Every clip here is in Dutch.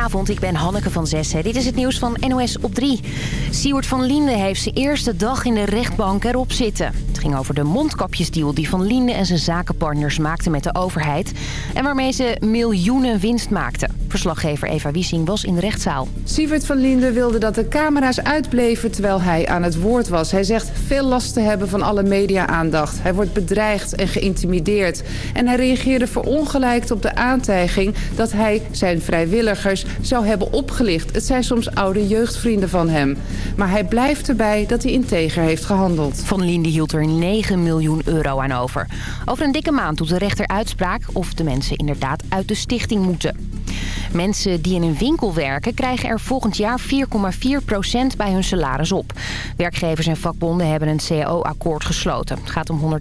Goedenavond, ik ben Hanneke van Zessen. Dit is het nieuws van NOS op 3. Siewert van Linden heeft zijn eerste dag in de rechtbank erop zitten. Het ging over de mondkapjesdeal die Van Linden en zijn zakenpartners maakten met de overheid... en waarmee ze miljoenen winst maakten. Verslaggever Eva Wiesing was in de rechtszaal. Siewert van Linden wilde dat de camera's uitbleven terwijl hij aan het woord was. Hij zegt veel last te hebben van alle media-aandacht. Hij wordt bedreigd en geïntimideerd. En hij reageerde verongelijkt op de aantijging dat hij zijn vrijwilligers zou hebben opgelicht. Het zijn soms oude jeugdvrienden van hem. Maar hij blijft erbij dat hij integer heeft gehandeld. Van Linden hield er 9 miljoen euro aan over. Over een dikke maand doet de rechter uitspraak of de mensen inderdaad uit de stichting moeten. Mensen die in een winkel werken krijgen er volgend jaar 4,4% bij hun salaris op. Werkgevers en vakbonden hebben een CAO-akkoord gesloten. Het gaat om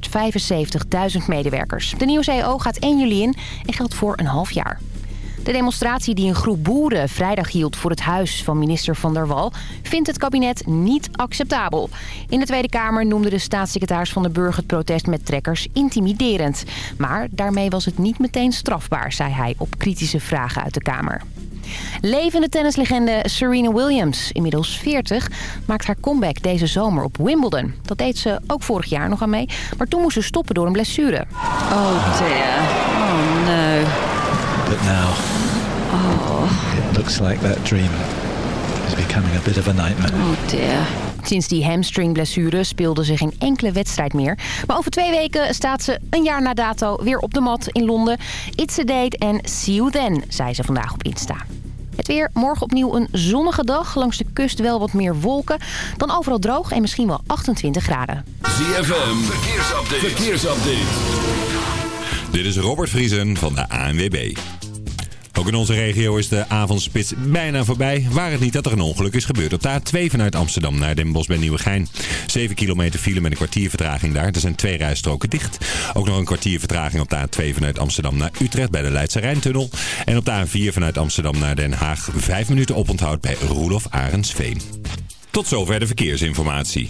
175.000 medewerkers. De nieuwe CAO gaat 1 juli in en geldt voor een half jaar. De demonstratie die een groep boeren vrijdag hield voor het huis van minister Van der Wal... vindt het kabinet niet acceptabel. In de Tweede Kamer noemde de staatssecretaris van de Burger het protest met trekkers intimiderend. Maar daarmee was het niet meteen strafbaar, zei hij op kritische vragen uit de Kamer. Levende tennislegende Serena Williams, inmiddels 40, maakt haar comeback deze zomer op Wimbledon. Dat deed ze ook vorig jaar nog aan mee, maar toen moest ze stoppen door een blessure. Oh dear. Oh no. But now, it looks like that dream is becoming a bit of a nightmare. Oh dear. Sinds die hamstringblessure speelde ze geen enkele wedstrijd meer. Maar over twee weken staat ze een jaar na dato weer op de mat in Londen. It's a date and see you then, zei ze vandaag op Insta. Het weer, morgen opnieuw een zonnige dag. Langs de kust wel wat meer wolken. Dan overal droog en misschien wel 28 graden. ZFM, verkeersupdate. verkeersupdate. Dit is Robert Vriesen van de ANWB. Ook in onze regio is de avondspits bijna voorbij. Waar het niet dat er een ongeluk is gebeurd op de A2 vanuit Amsterdam naar Den Bosch bij Nieuwegein. 7 kilometer file met een kwartier vertraging daar. Er zijn twee rijstroken dicht. Ook nog een kwartier vertraging op de A2 vanuit Amsterdam naar Utrecht bij de Leidse Rijntunnel. En op de A4 vanuit Amsterdam naar Den Haag 5 minuten oponthoud bij Roelof Arendsveen. Tot zover de verkeersinformatie.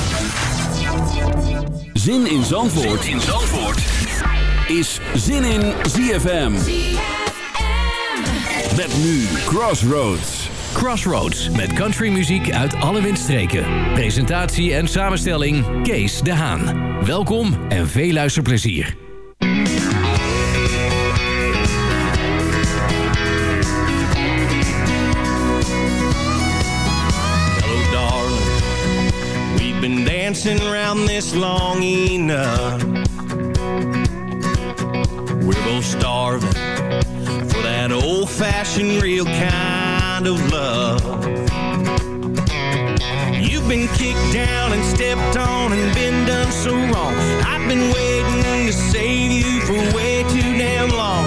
Zin in Zandvoort, in Zandvoort. is Zin in ZFM. Met nu Crossroads. Crossroads met countrymuziek uit alle windstreken. Presentatie en samenstelling Kees de Haan. Welkom en veel luisterplezier. Dancing around this long enough. We're both starving for that old-fashioned real kind of love. You've been kicked down and stepped on and been done so wrong. I've been waiting to save you for way too damn long.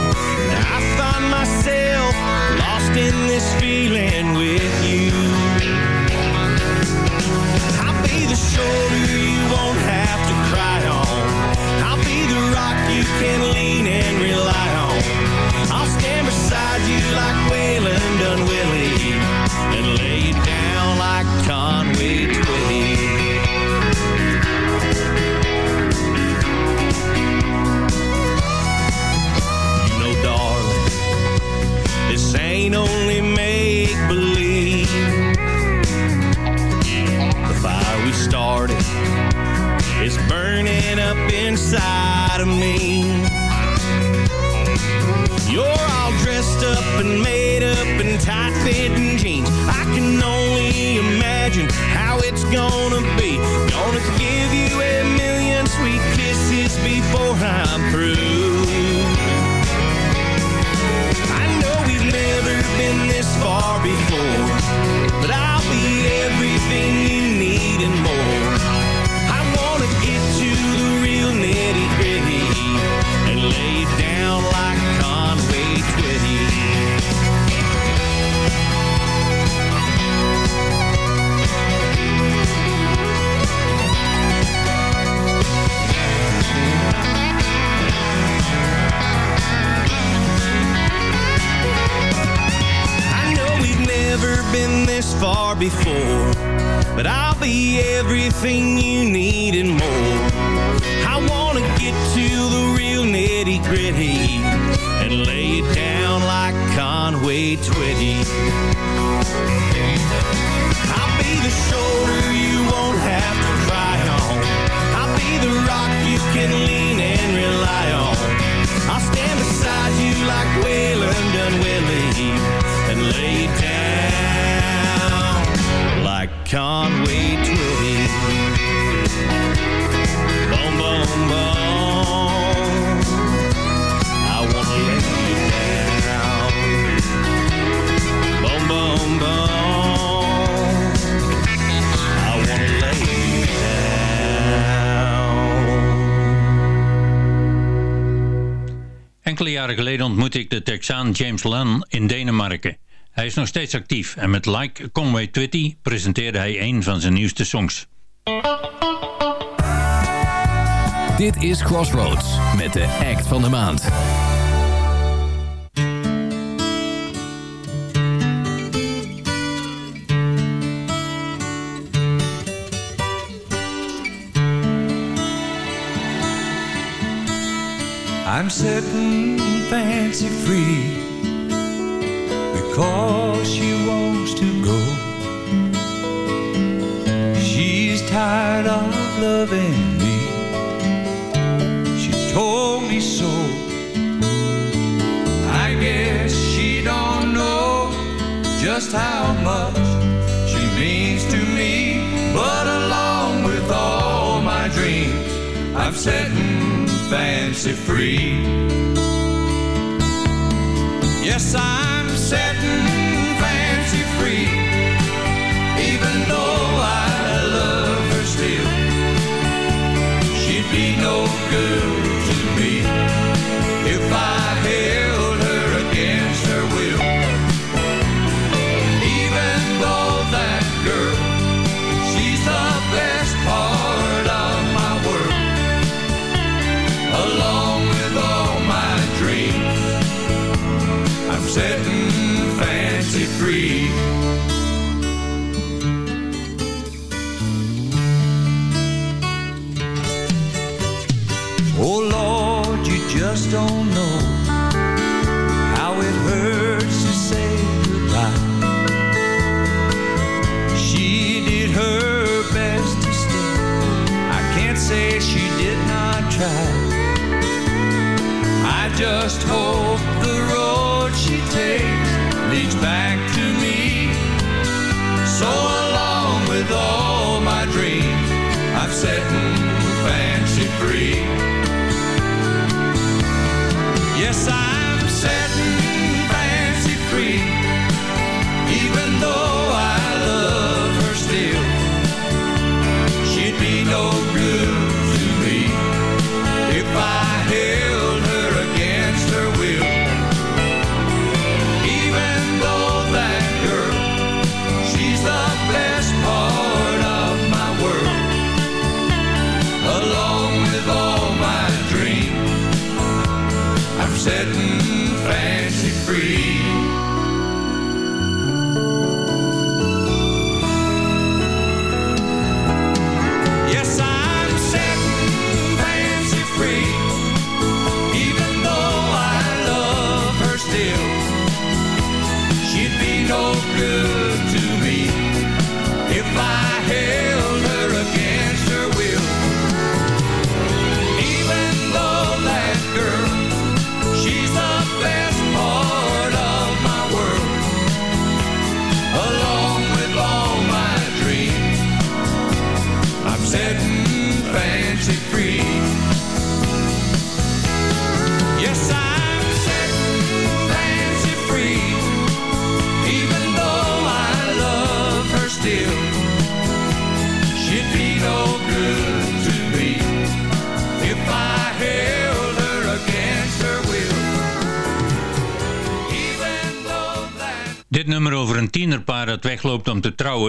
Now I find myself lost in this feeling jaren geleden ontmoette ik de Texaan James Lan in Denemarken. Hij is nog steeds actief en met Like Conway Twitty presenteerde hij een van zijn nieuwste songs. Dit is Crossroads met de act van de maand. I'm sitting fancy free because she wants to go. She's tired of loving me. She told me so. I guess she don't know just how much she means to me. But along with all my dreams, I'm setting fancy free. Yes, I'm setting fancy free.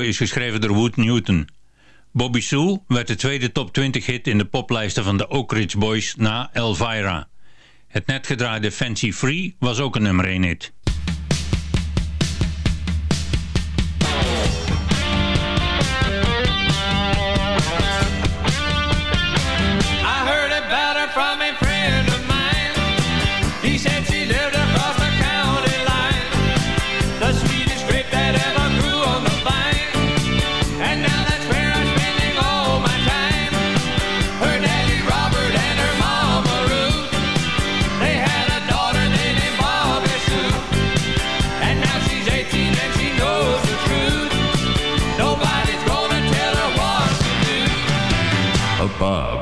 is geschreven door Wood Newton. Bobby Sue werd de tweede top 20 hit in de poplijsten van de Oak Ridge Boys na Elvira. Het net gedraaide Fancy Free was ook een nummer 1 hit.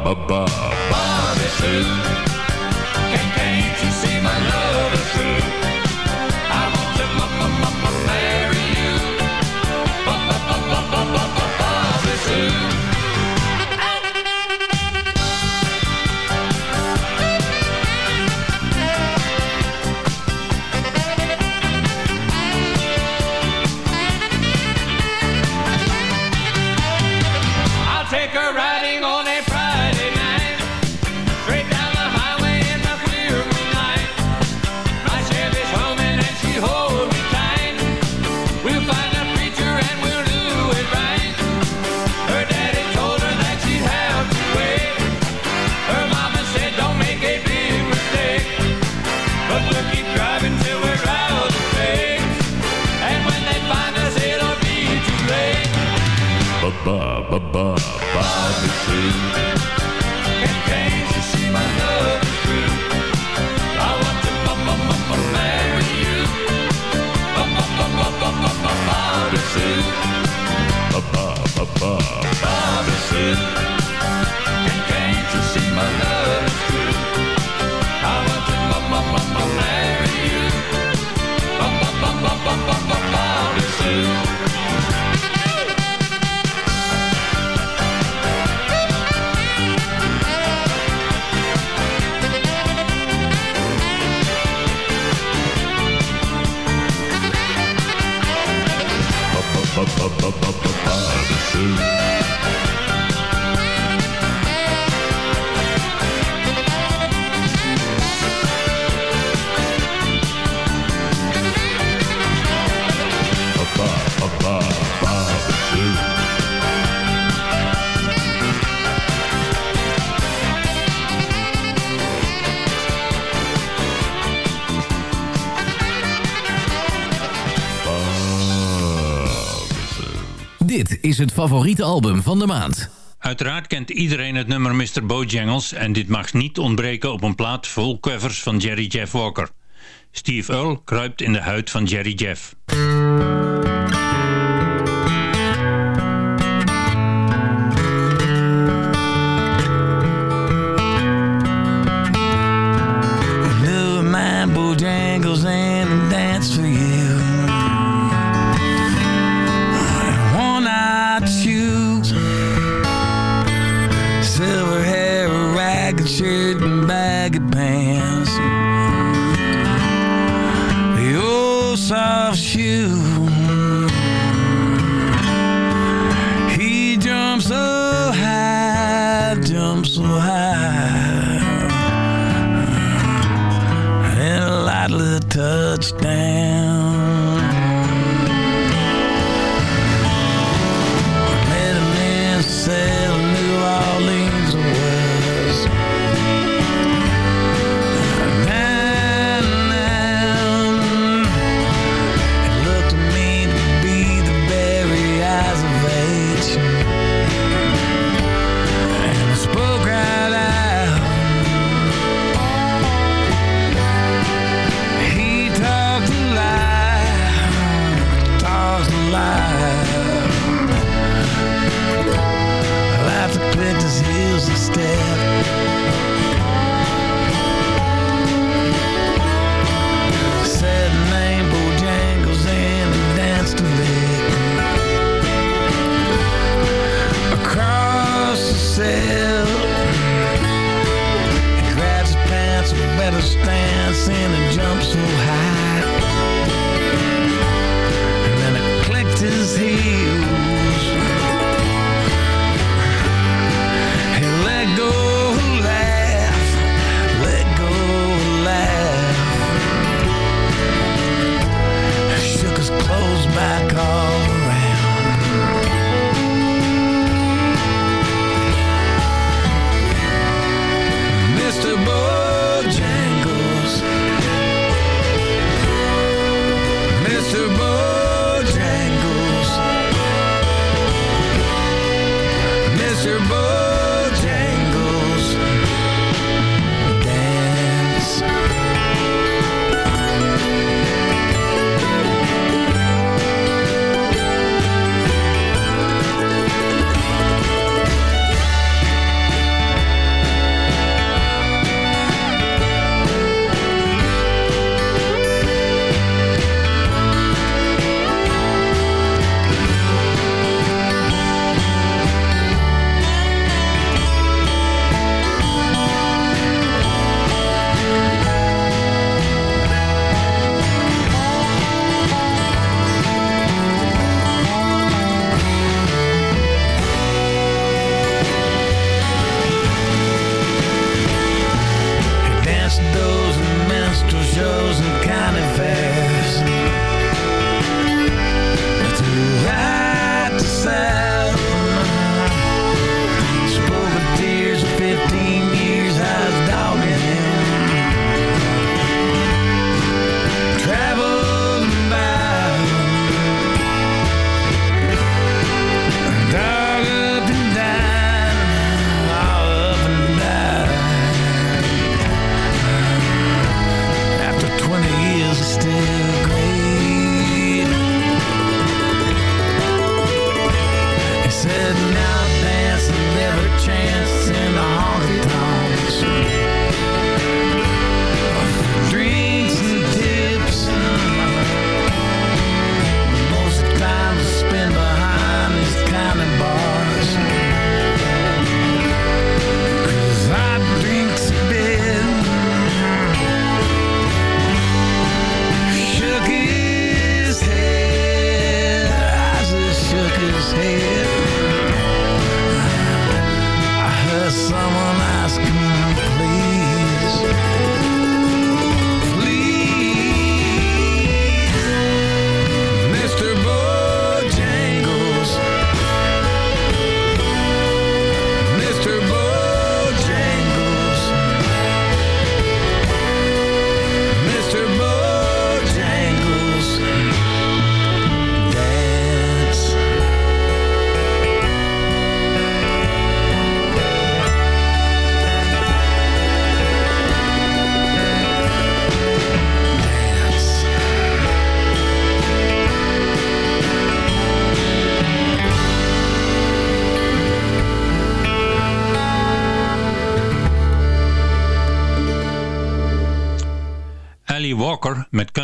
baba. is het favoriete album van de maand. Uiteraard kent iedereen het nummer Mr. Bojangles... en dit mag niet ontbreken op een plaat vol covers van Jerry Jeff Walker. Steve Earle kruipt in de huid van Jerry Jeff.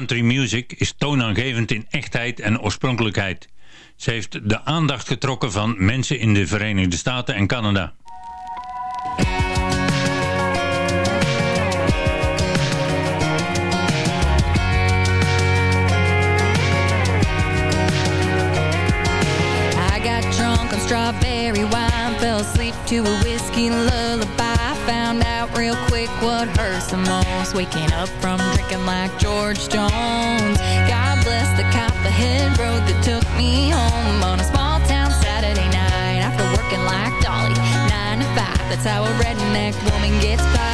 country music is toonaangevend in echtheid en oorspronkelijkheid. Ze heeft de aandacht getrokken van mensen in de Verenigde Staten en Canada. I got drunk on strawberry wine, fell asleep to a whiskey lullaby. found out real quick what hurts the most. Waking up from drinking like George Jones. God bless the copperhead road that took me home on a small town Saturday night after working like Dolly. Nine to five, that's how a redneck woman gets by.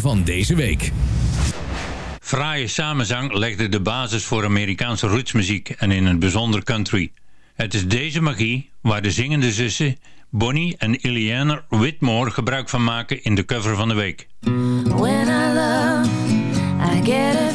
van deze week. Fraaie samenzang legde de basis voor Amerikaanse rootsmuziek en in het bijzonder country. Het is deze magie waar de zingende zussen Bonnie en Ileana Whitmore gebruik van maken in de cover van de week. When I love, I get a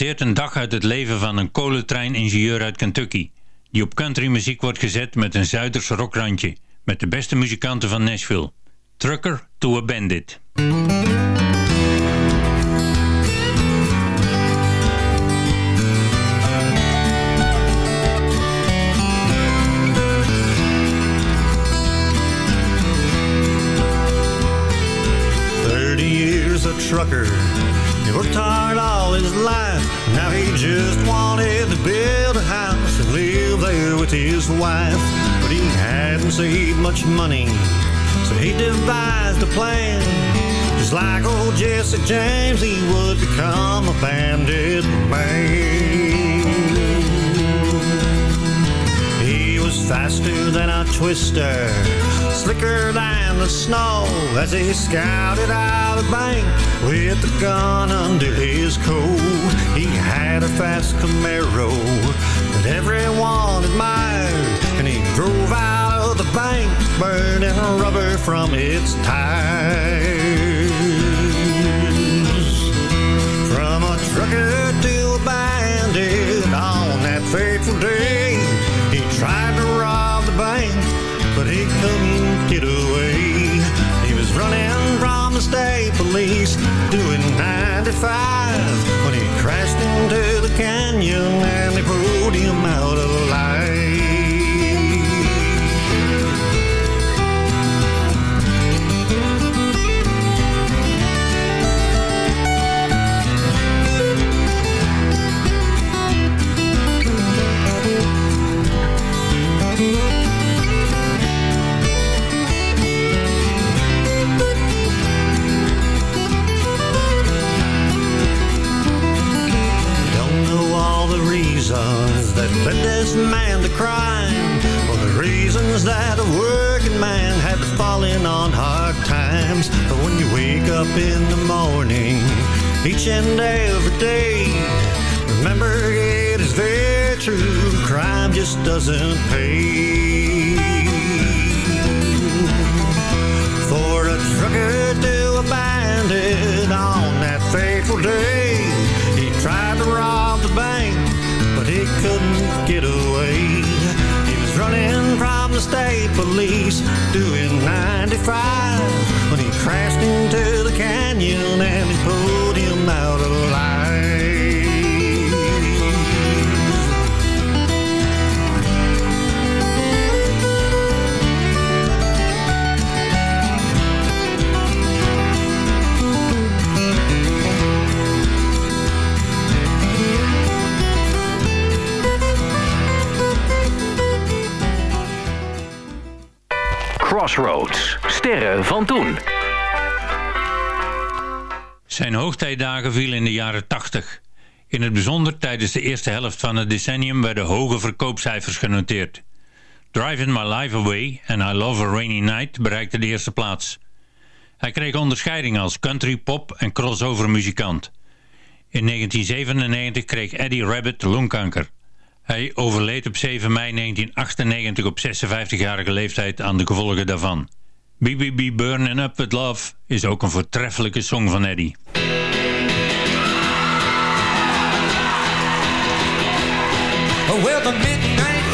presenteert een dag uit het leven van een kolentreiningenieur uit Kentucky, die op countrymuziek wordt gezet met een Zuiders rockrandje, met de beste muzikanten van Nashville. Trucker to a Bandit. Wife. But he hadn't saved much money, so he devised a plan. Just like old Jesse James, he would become a bandit man. He was faster than a twister, slicker than the snow as he scouted out the bank with the gun under his coat. He had a fast Camaro that everyone admired, and he drove out of the bank burning rubber from its tires. 95, when he crashed into the canyon led this man to crime, or the reasons that a working man had to fall in on hard times. But when you wake up in the morning, each and every day, remember it is very true, crime just doesn't pay. For a trucker to a bandit on that fateful day. He tried to rob the bank, but he couldn't get away. He was running from the state police, doing 95, when he crashed into the canyon and he pulled him out alive. Crossroads. Sterren van toen. Zijn hoogtijdagen vielen in de jaren 80. In het bijzonder tijdens de eerste helft van het decennium werden hoge verkoopcijfers genoteerd. Driving My Life Away en I Love a Rainy Night bereikten de eerste plaats. Hij kreeg onderscheidingen als country, pop en crossover muzikant. In 1997 kreeg Eddie Rabbit longkanker. Hij overleed op 7 mei 1998 op 56-jarige leeftijd aan de gevolgen daarvan. BBB Burnin' Up With Love is ook een voortreffelijke song van Eddie. Well, the midnight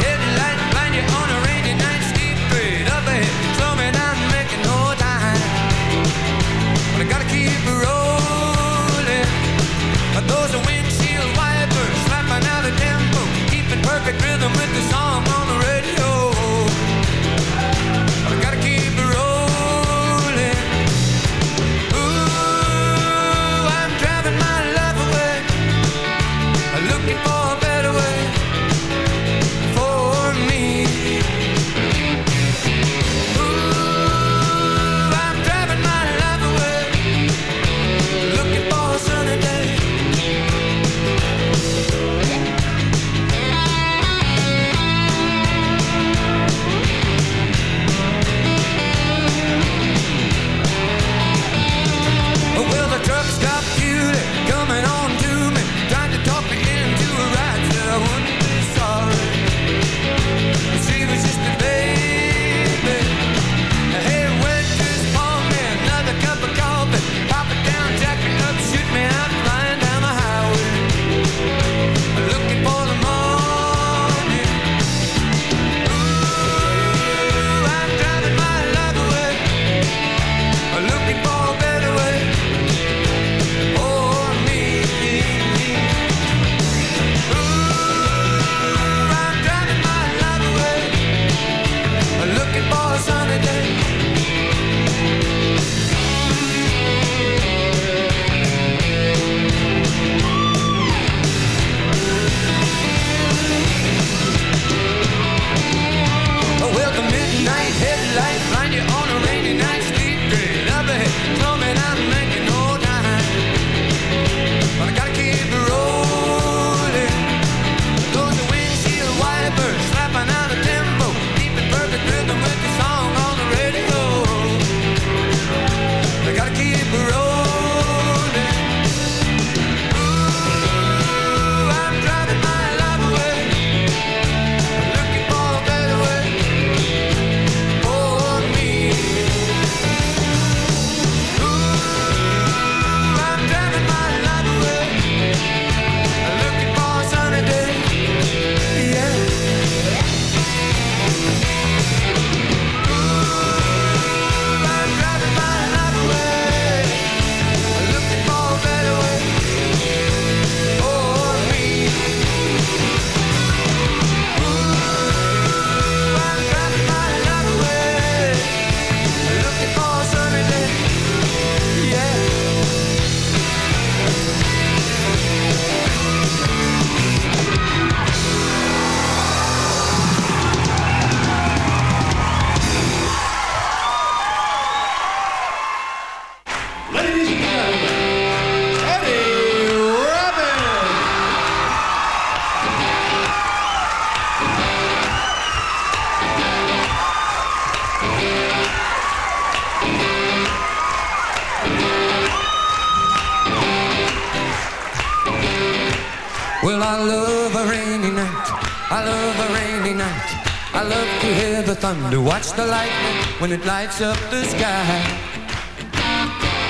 thunder, watch the lightning when it lights up the sky.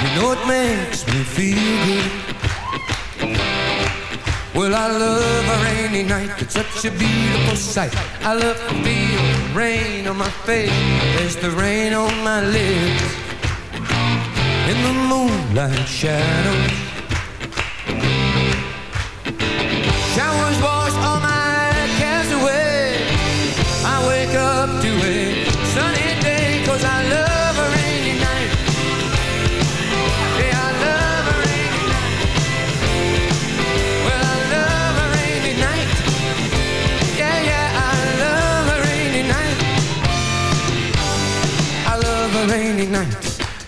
You know it makes me feel good. Well, I love a rainy night, it's such a beautiful sight. I love to feel the rain on my face, there's the rain on my lips. In the moonlight shadows. Showers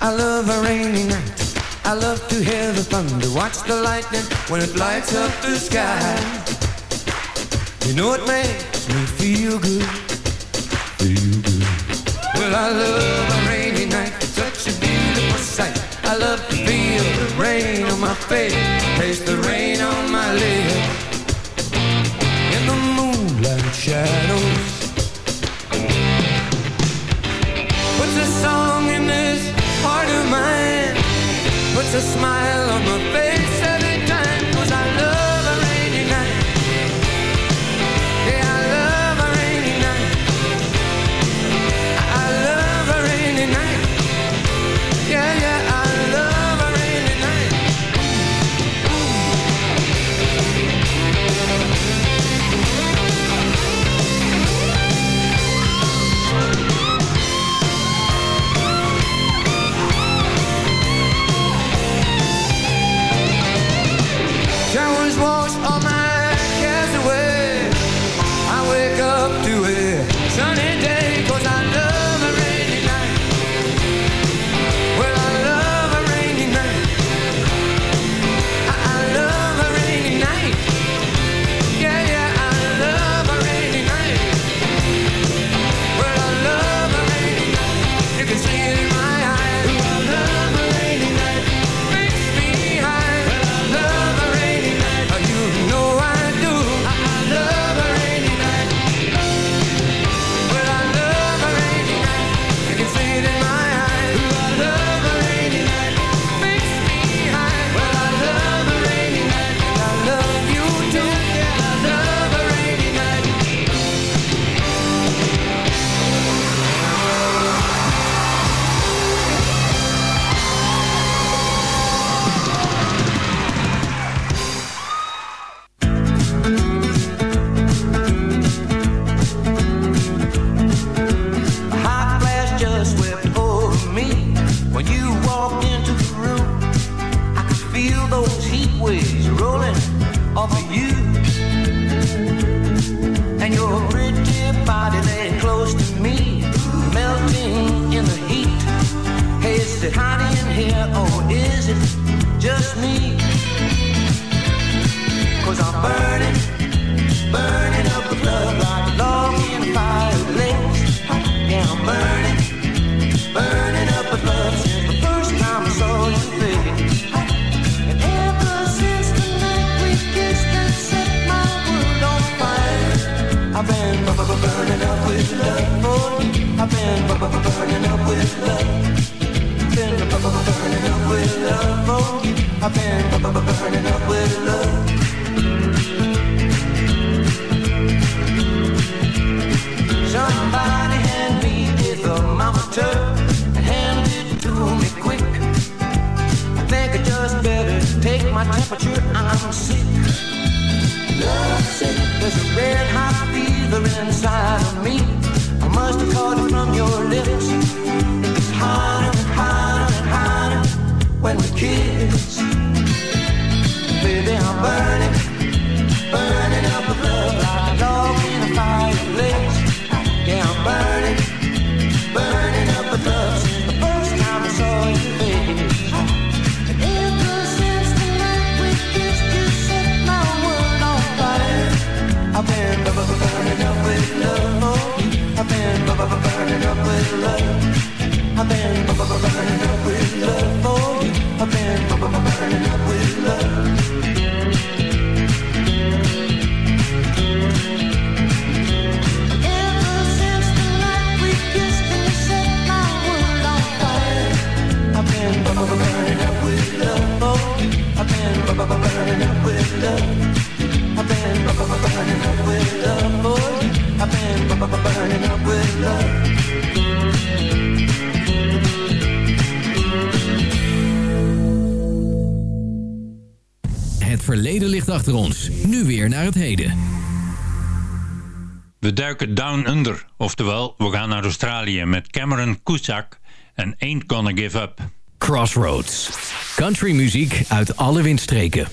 I love a rainy night. I love to hear the thunder, watch the lightning when it lights up the sky. You know it makes me feel good, feel good. Well, I love a rainy night, it's such a beautiful sight. I love to feel the rain on my face, taste the rain on my lips. In the moonlight shadows a smile on my face. Listen I've been burning up with love. Somebody hand me this thermometer, and hand it to me quick. I think I just better take my temperature. I'm sick. Love sick. There's a red hot fever inside of me. I must have caught it from your lips. It's hotter and hotter and hotter when we kiss. burning up with love. I've been burning up with love for you. I've been burning up with love. I've been burning up with love. Oh, I've been burning up with love. I've been burning up with love. Oh. Het verleden ligt achter ons. Nu weer naar het heden. We duiken down under, oftewel we gaan naar Australië met Cameron Cusack en Ain't Gonna Give Up. Crossroads. Country muziek uit alle windstreken.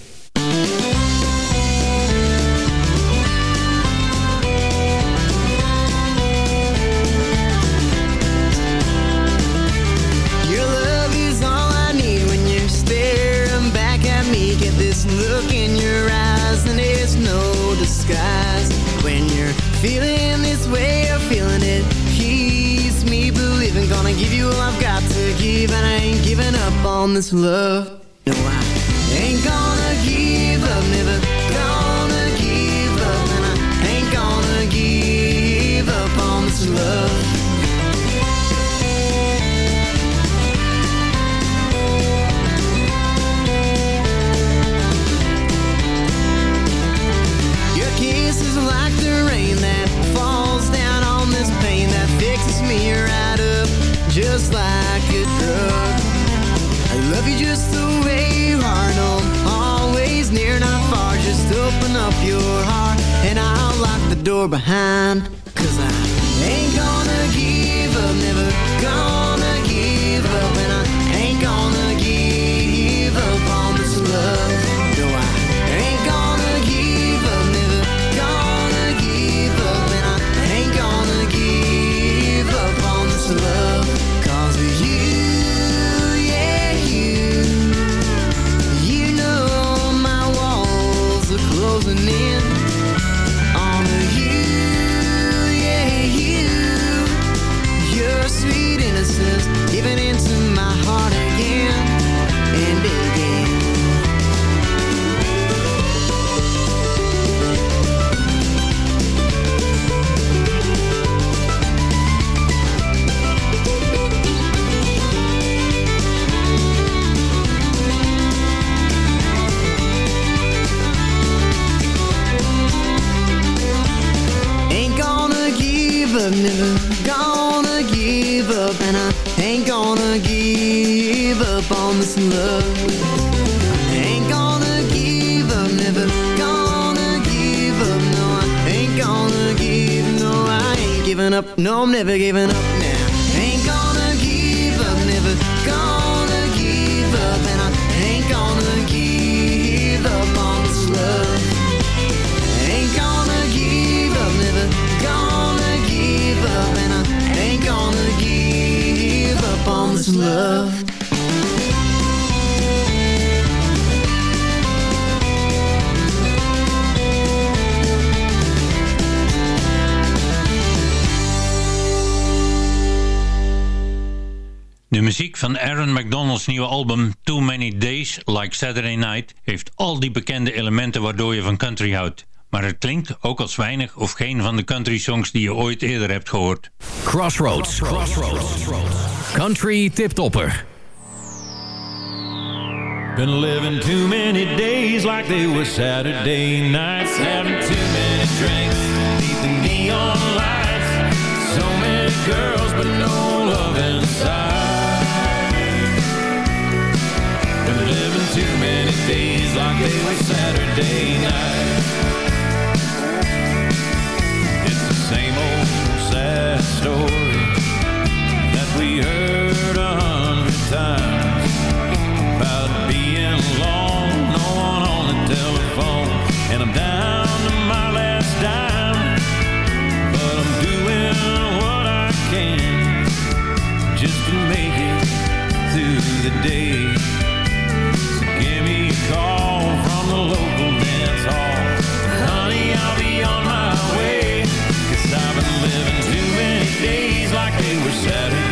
This love. No, I door behind. Cause I ain't gonna give up, never gonna give up, Saturday Night heeft al die bekende elementen waardoor je van country houdt. Maar het klinkt ook als weinig of geen van de country songs die je ooit eerder hebt gehoord. Crossroads. Country tiptopper. Been living too many days like they were Saturday nights. Having too many drinks beneath the neon lights. So many girls, but no love inside. Too many days like they were Saturday nights. It's the same old sad story that we heard a hundred times about being alone, no one on the telephone, and I'm down to my last dime, but I'm doing what I can just to make it through the day.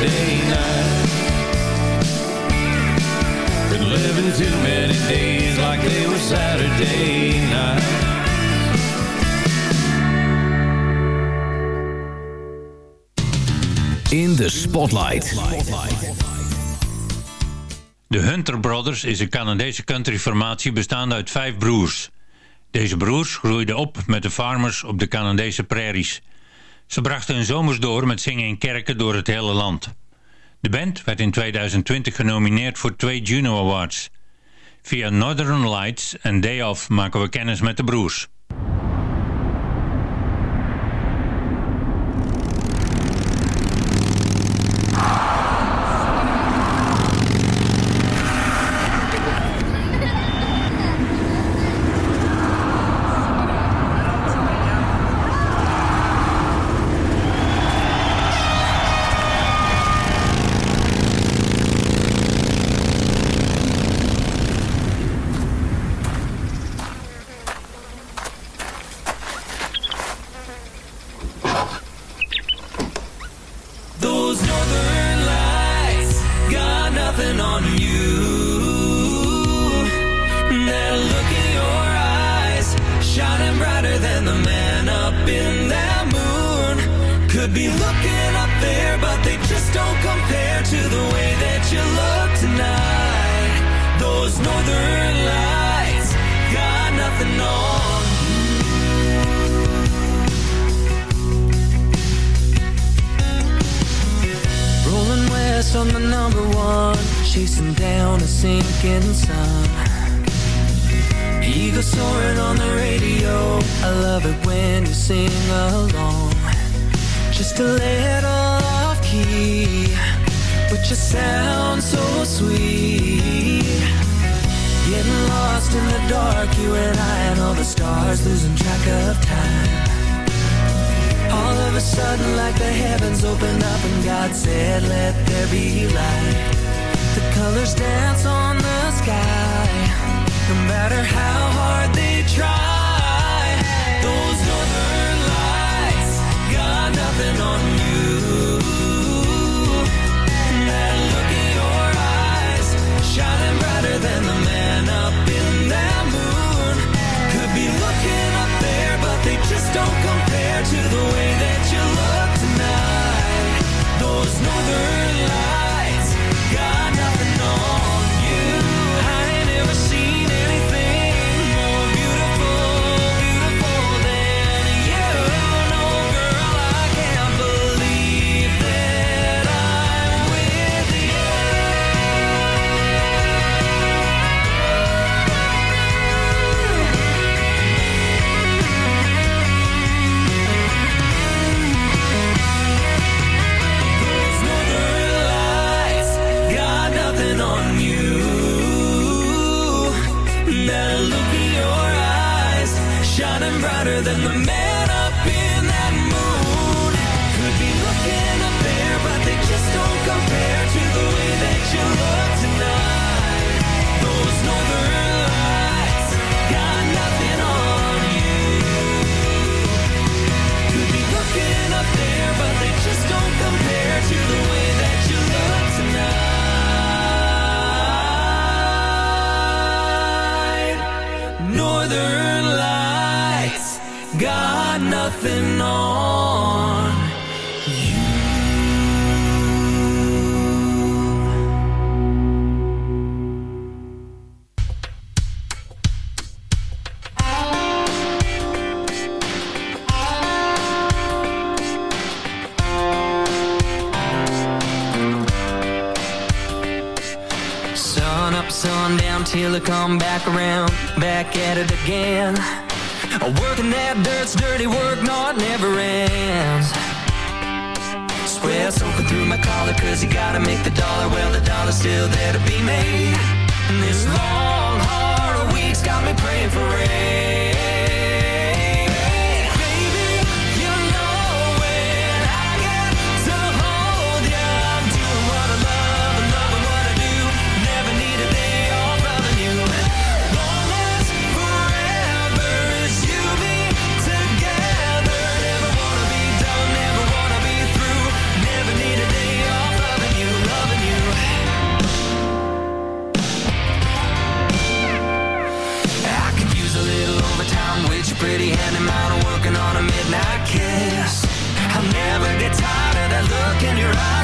Saturday nights Been living too many days like they were Saturday nights In de Spotlight. De Hunter Brothers is een Canadese countryformatie bestaande uit vijf broers. Deze broers groeiden op met de farmers op de Canadese prairies. Ze brachten hun zomers door met zingen in kerken door het hele land. De band werd in 2020 genomineerd voor twee Juno Awards. Via Northern Lights en Day Off maken we kennis met de broers. Just don't compare to the way that you look tonight. Those northern lights got nothing on. Rolling west on the number one, chasing down a sinking sun. Eagle soaring on the radio. I love it when you sing along. Just a little key, but you sound so sweet. Getting lost in the dark, you and I and all the stars, losing track of time. All of a sudden, like the heavens opened up and God said, let there be light. The colors dance on the sky, no matter how hard they try. Those northern lights got nothing on you. Than the man up in that moon. Could be looking up there, but they just don't compare to the way that shining brighter than the man up in that moon. Could be looking up there, but they just don't compare to the nothing on. Sun up, sun down till I come back around, back at it again. Working that dirt's dirty work, not never ends. Sweat soaking through my collar, cause you gotta make the dollar. Well, the dollar's still there to be made. And this long, hard week's got me praying for rain. pretty hand in mine, working on a midnight kiss. I'll never get tired of that look in your eyes.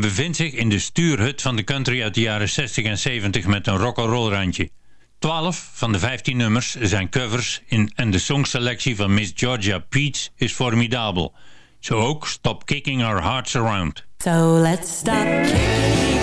Bevindt zich in de stuurhut van de country uit de jaren 60 en 70 met een rock'n'roll randje. 12 van de 15 nummers zijn covers in, en de songselectie van Miss Georgia Peach is formidabel. Zo ook Stop Kicking Our Hearts Around. So let's stop kicking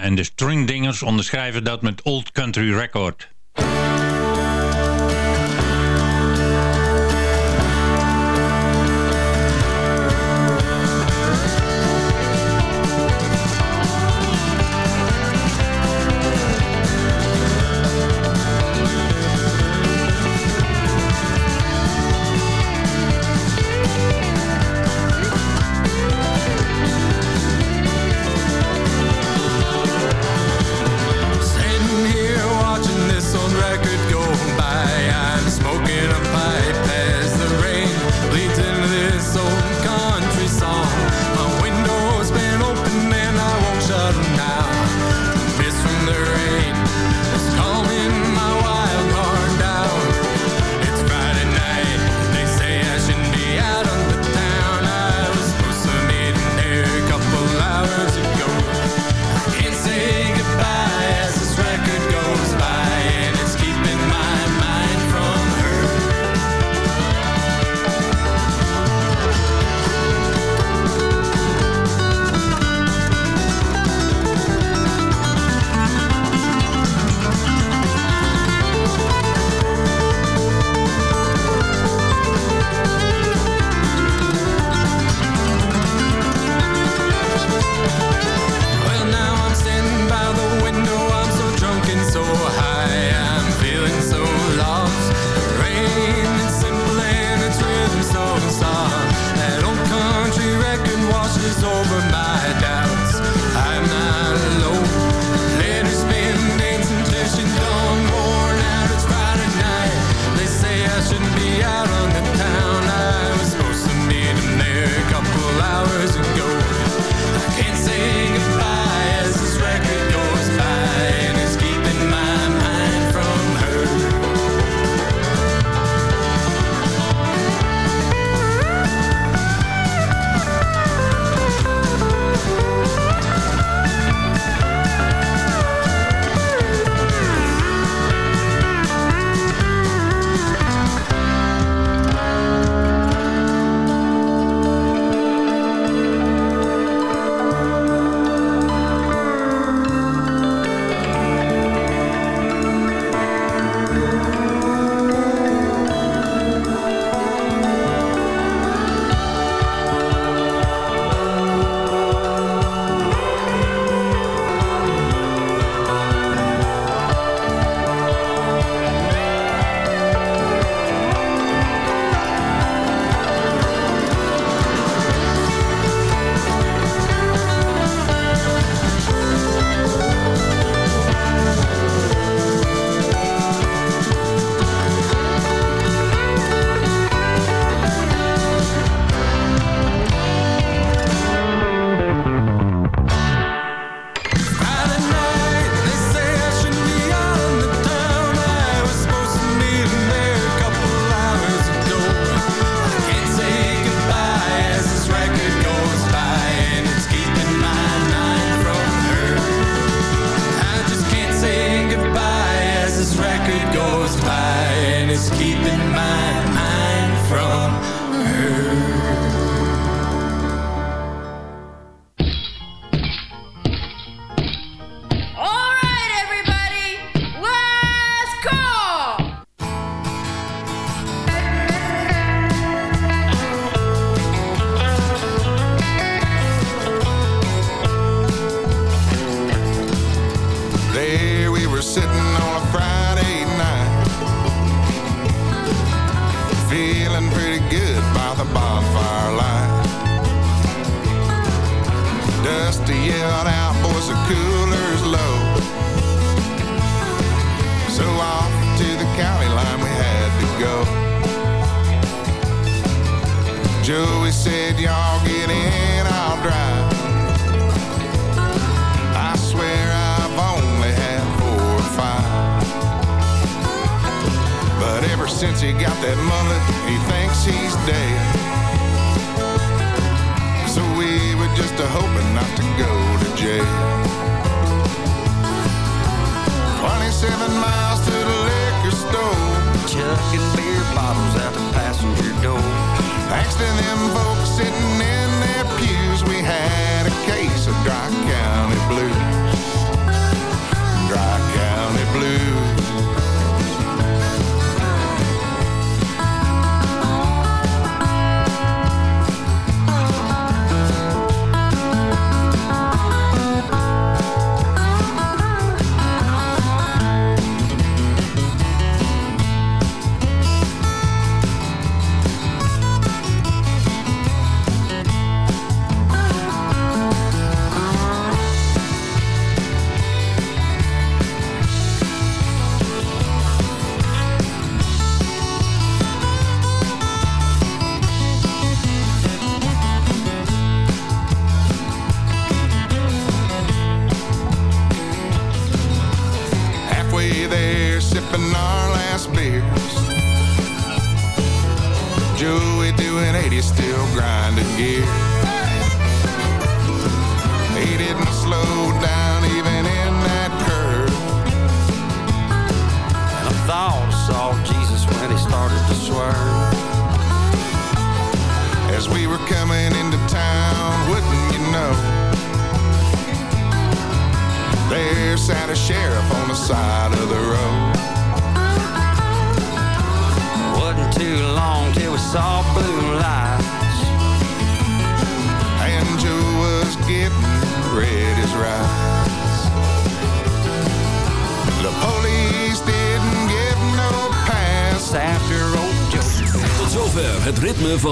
en de Stringdingers onderschrijven dat met Old Country Record.